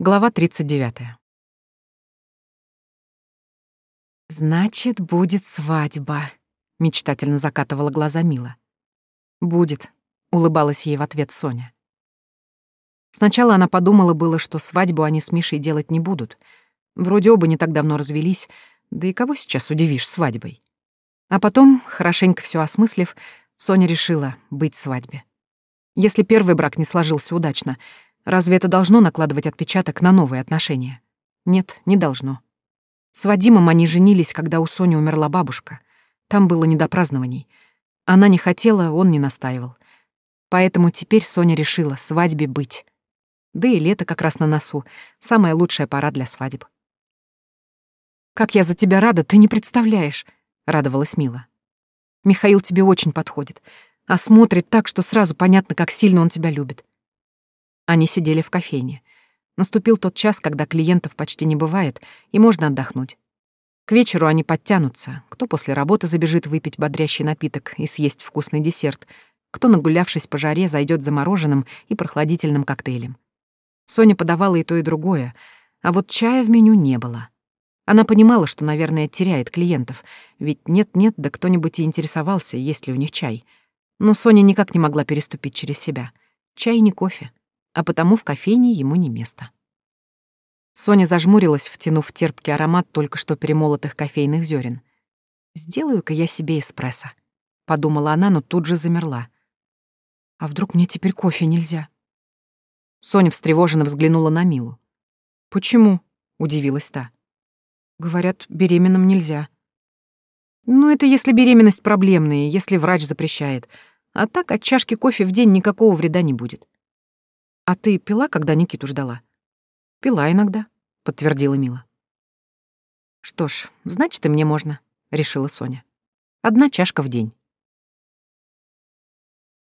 Глава 39. «Значит, будет свадьба», — мечтательно закатывала глаза Мила. «Будет», — улыбалась ей в ответ Соня. Сначала она подумала было, что свадьбу они с Мишей делать не будут. Вроде оба не так давно развелись, да и кого сейчас удивишь свадьбой? А потом, хорошенько все осмыслив, Соня решила быть свадьбе. Если первый брак не сложился удачно — Разве это должно накладывать отпечаток на новые отношения? Нет, не должно. С Вадимом они женились, когда у Сони умерла бабушка. Там было не до празднований. Она не хотела, он не настаивал. Поэтому теперь Соня решила свадьбе быть. Да и лето как раз на носу. Самая лучшая пора для свадеб. «Как я за тебя рада, ты не представляешь!» — радовалась Мила. «Михаил тебе очень подходит, а смотрит так, что сразу понятно, как сильно он тебя любит. Они сидели в кофейне. Наступил тот час, когда клиентов почти не бывает, и можно отдохнуть. К вечеру они подтянутся. Кто после работы забежит выпить бодрящий напиток и съесть вкусный десерт, кто, нагулявшись по жаре, зайдет за мороженым и прохладительным коктейлем. Соня подавала и то, и другое, а вот чая в меню не было. Она понимала, что, наверное, теряет клиентов, ведь нет-нет, да кто-нибудь и интересовался, есть ли у них чай. Но Соня никак не могла переступить через себя. Чай не кофе а потому в кофейне ему не место. Соня зажмурилась, втянув терпкий аромат только что перемолотых кофейных зерен. «Сделаю-ка я себе эспрессо», — подумала она, но тут же замерла. «А вдруг мне теперь кофе нельзя?» Соня встревоженно взглянула на Милу. «Почему?» — удивилась та. «Говорят, беременным нельзя». «Ну, это если беременность проблемная, если врач запрещает. А так от чашки кофе в день никакого вреда не будет. «А ты пила, когда Никиту ждала?» «Пила иногда», — подтвердила Мила. «Что ж, значит, и мне можно», — решила Соня. «Одна чашка в день».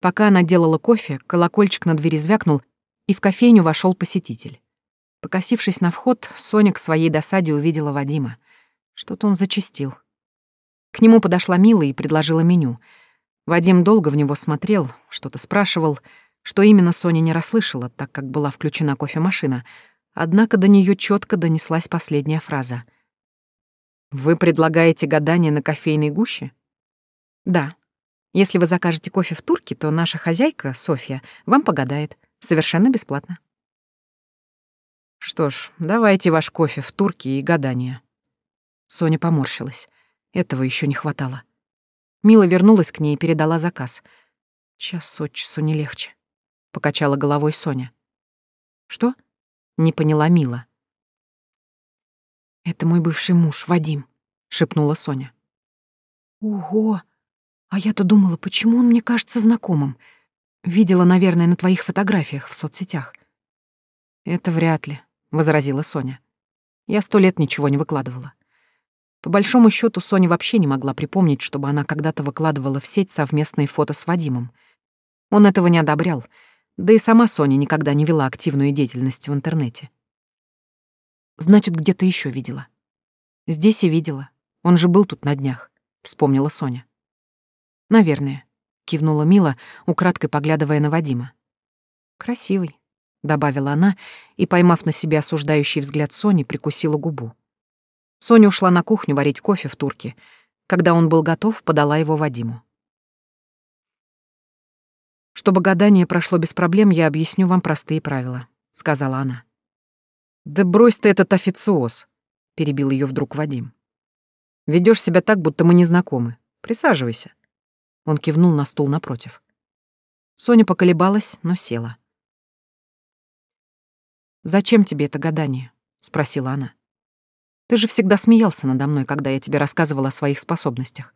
Пока она делала кофе, колокольчик на двери звякнул, и в кофейню вошел посетитель. Покосившись на вход, Соня к своей досаде увидела Вадима. Что-то он зачастил. К нему подошла Мила и предложила меню. Вадим долго в него смотрел, что-то спрашивал — что именно Соня не расслышала, так как была включена кофемашина, однако до нее четко донеслась последняя фраза. «Вы предлагаете гадание на кофейной гуще?» «Да. Если вы закажете кофе в турке, то наша хозяйка, Софья, вам погадает. Совершенно бесплатно». «Что ж, давайте ваш кофе в турке и гадание». Соня поморщилась. Этого еще не хватало. Мила вернулась к ней и передала заказ. Час от часу не легче покачала головой Соня. Что? Не поняла Мила. Это мой бывший муж, Вадим, шепнула Соня. Ого! А я-то думала, почему он мне кажется знакомым. Видела, наверное, на твоих фотографиях в соцсетях. Это вряд ли, возразила Соня. Я сто лет ничего не выкладывала. По большому счету Соня вообще не могла припомнить, чтобы она когда-то выкладывала в сеть совместные фото с Вадимом. Он этого не одобрял — да и сама Соня никогда не вела активную деятельность в интернете. Значит, где-то еще видела. Здесь и видела. Он же был тут на днях, вспомнила Соня. Наверное, кивнула Мила, украдкой поглядывая на Вадима. Красивый, добавила она и, поймав на себе осуждающий взгляд Сони, прикусила губу. Соня ушла на кухню варить кофе в турке. Когда он был готов, подала его Вадиму. Чтобы гадание прошло без проблем, я объясню вам простые правила», — сказала она. «Да брось ты этот официоз», — перебил ее вдруг Вадим. Ведешь себя так, будто мы не знакомы. Присаживайся». Он кивнул на стул напротив. Соня поколебалась, но села. «Зачем тебе это гадание?» — спросила она. «Ты же всегда смеялся надо мной, когда я тебе рассказывала о своих способностях.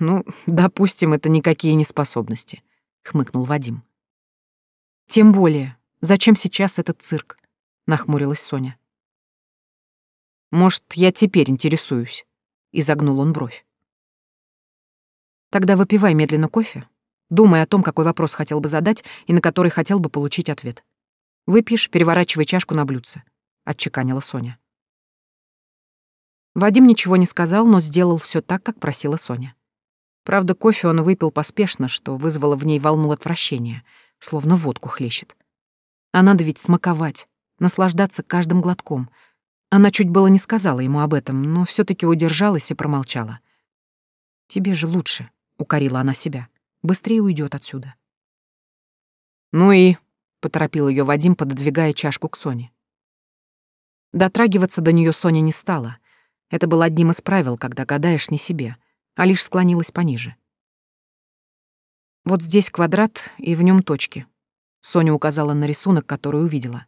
«Ну, допустим, это никакие не способности», — хмыкнул Вадим. «Тем более, зачем сейчас этот цирк?» — нахмурилась Соня. «Может, я теперь интересуюсь?» — изогнул он бровь. «Тогда выпивай медленно кофе, думай о том, какой вопрос хотел бы задать и на который хотел бы получить ответ. Выпьешь, переворачивай чашку на блюдце», — отчеканила Соня. Вадим ничего не сказал, но сделал все так, как просила Соня. Правда, кофе он выпил поспешно, что вызвало в ней волну отвращения, словно водку хлещет. А надо ведь смаковать, наслаждаться каждым глотком. Она чуть было не сказала ему об этом, но все таки удержалась и промолчала. «Тебе же лучше», — укорила она себя. «Быстрее уйдет отсюда». «Ну и...» — поторопил ее Вадим, пододвигая чашку к Соне. Дотрагиваться до нее Соня не стала. Это было одним из правил, когда гадаешь не себе, а лишь склонилась пониже. Вот здесь квадрат, и в нем точки. Соня указала на рисунок, который увидела.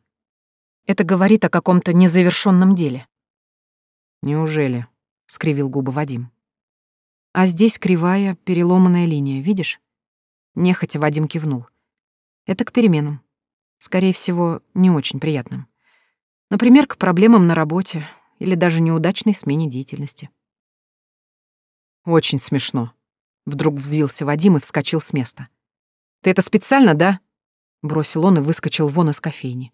Это говорит о каком-то незавершенном деле. Неужели? скривил губы Вадим. А здесь кривая, переломанная линия, видишь? Нехотя Вадим кивнул. Это к переменам. Скорее всего, не очень приятным. Например, к проблемам на работе или даже неудачной смене деятельности. Очень смешно. Вдруг взвился Вадим и вскочил с места. «Ты это специально, да?» Бросил он и выскочил вон из кофейни.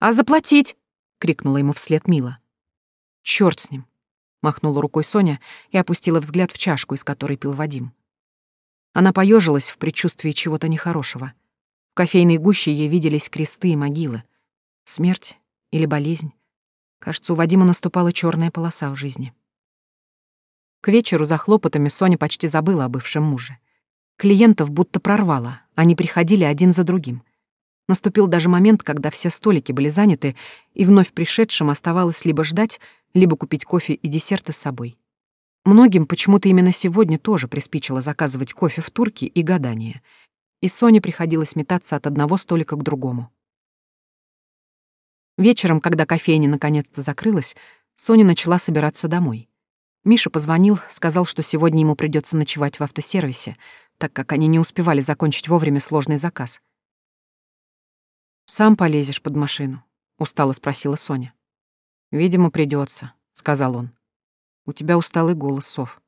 «А заплатить?» — крикнула ему вслед Мила. «Чёрт с ним!» — махнула рукой Соня и опустила взгляд в чашку, из которой пил Вадим. Она поежилась в предчувствии чего-то нехорошего. В кофейной гуще ей виделись кресты и могилы. Смерть или болезнь. Кажется, у Вадима наступала черная полоса в жизни. К вечеру за хлопотами Соня почти забыла о бывшем муже. Клиентов будто прорвало, они приходили один за другим. Наступил даже момент, когда все столики были заняты, и вновь пришедшим оставалось либо ждать, либо купить кофе и десерты с собой. Многим почему-то именно сегодня тоже приспичило заказывать кофе в турке и гадание, и Соне приходилось метаться от одного столика к другому. Вечером, когда кофейня наконец-то закрылась, Соня начала собираться домой. Миша позвонил, сказал, что сегодня ему придется ночевать в автосервисе, так как они не успевали закончить вовремя сложный заказ. «Сам полезешь под машину?» — устало спросила Соня. «Видимо, придется, сказал он. «У тебя усталый голос, Сов».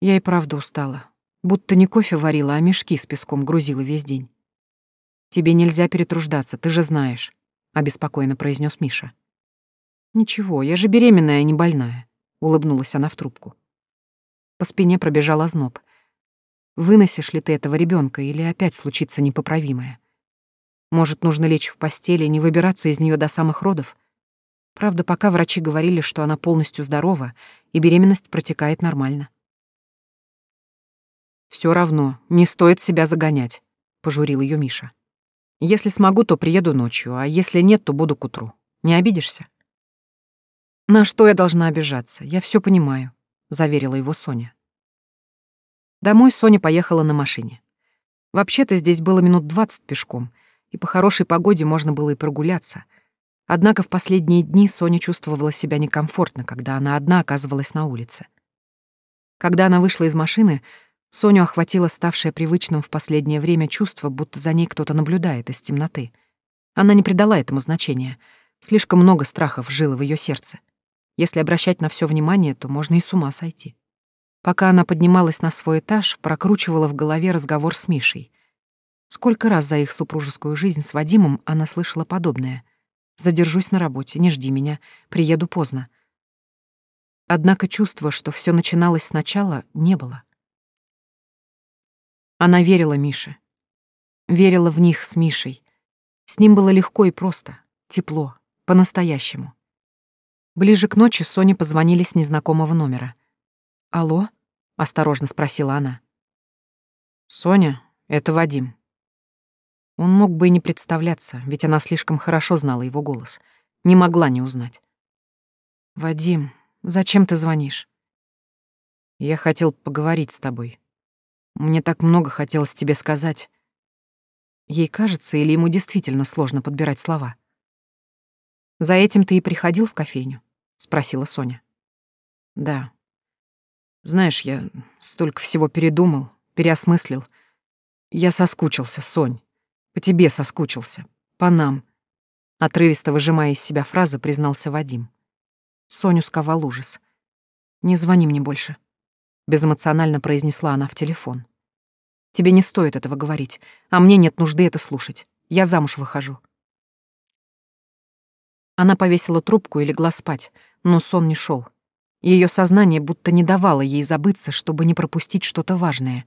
Я и правда устала. Будто не кофе варила, а мешки с песком грузила весь день. «Тебе нельзя перетруждаться, ты же знаешь», обеспокоенно произнес Миша. Ничего, я же беременная, а не больная, улыбнулась она в трубку. По спине пробежал озноб. Выносишь ли ты этого ребенка или опять случится непоправимое? Может, нужно лечь в постели и не выбираться из нее до самых родов? Правда, пока врачи говорили, что она полностью здорова, и беременность протекает нормально. Все равно, не стоит себя загонять, пожурил ее Миша. Если смогу, то приеду ночью, а если нет, то буду к утру. Не обидишься? На что я должна обижаться? Я все понимаю, заверила его Соня. Домой Соня поехала на машине. Вообще-то здесь было минут двадцать пешком, и по хорошей погоде можно было и прогуляться. Однако в последние дни Соня чувствовала себя некомфортно, когда она одна оказывалась на улице. Когда она вышла из машины, Соню охватило ставшее привычным в последнее время чувство, будто за ней кто-то наблюдает из темноты. Она не придала этому значения. Слишком много страхов жило в ее сердце. Если обращать на все внимание, то можно и с ума сойти. Пока она поднималась на свой этаж, прокручивала в голове разговор с Мишей. Сколько раз за их супружескую жизнь с Вадимом она слышала подобное. «Задержусь на работе, не жди меня, приеду поздно». Однако чувства, что все начиналось сначала, не было. Она верила Мише. Верила в них с Мишей. С ним было легко и просто, тепло, по-настоящему. Ближе к ночи Соне позвонили с незнакомого номера. «Алло?» — осторожно спросила она. «Соня, это Вадим». Он мог бы и не представляться, ведь она слишком хорошо знала его голос. Не могла не узнать. «Вадим, зачем ты звонишь?» «Я хотел поговорить с тобой», мне так много хотелось тебе сказать. Ей кажется, или ему действительно сложно подбирать слова. «За этим ты и приходил в кофейню?» — спросила Соня. «Да. Знаешь, я столько всего передумал, переосмыслил. Я соскучился, Сонь. По тебе соскучился. По нам». Отрывисто выжимая из себя фразы, признался Вадим. Соню сковал ужас. «Не звони мне больше безэмоционально произнесла она в телефон. Тебе не стоит этого говорить, а мне нет нужды это слушать. Я замуж выхожу. Она повесила трубку и легла спать, но сон не шел. Ее сознание будто не давало ей забыться, чтобы не пропустить что-то важное.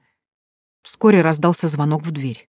Вскоре раздался звонок в дверь.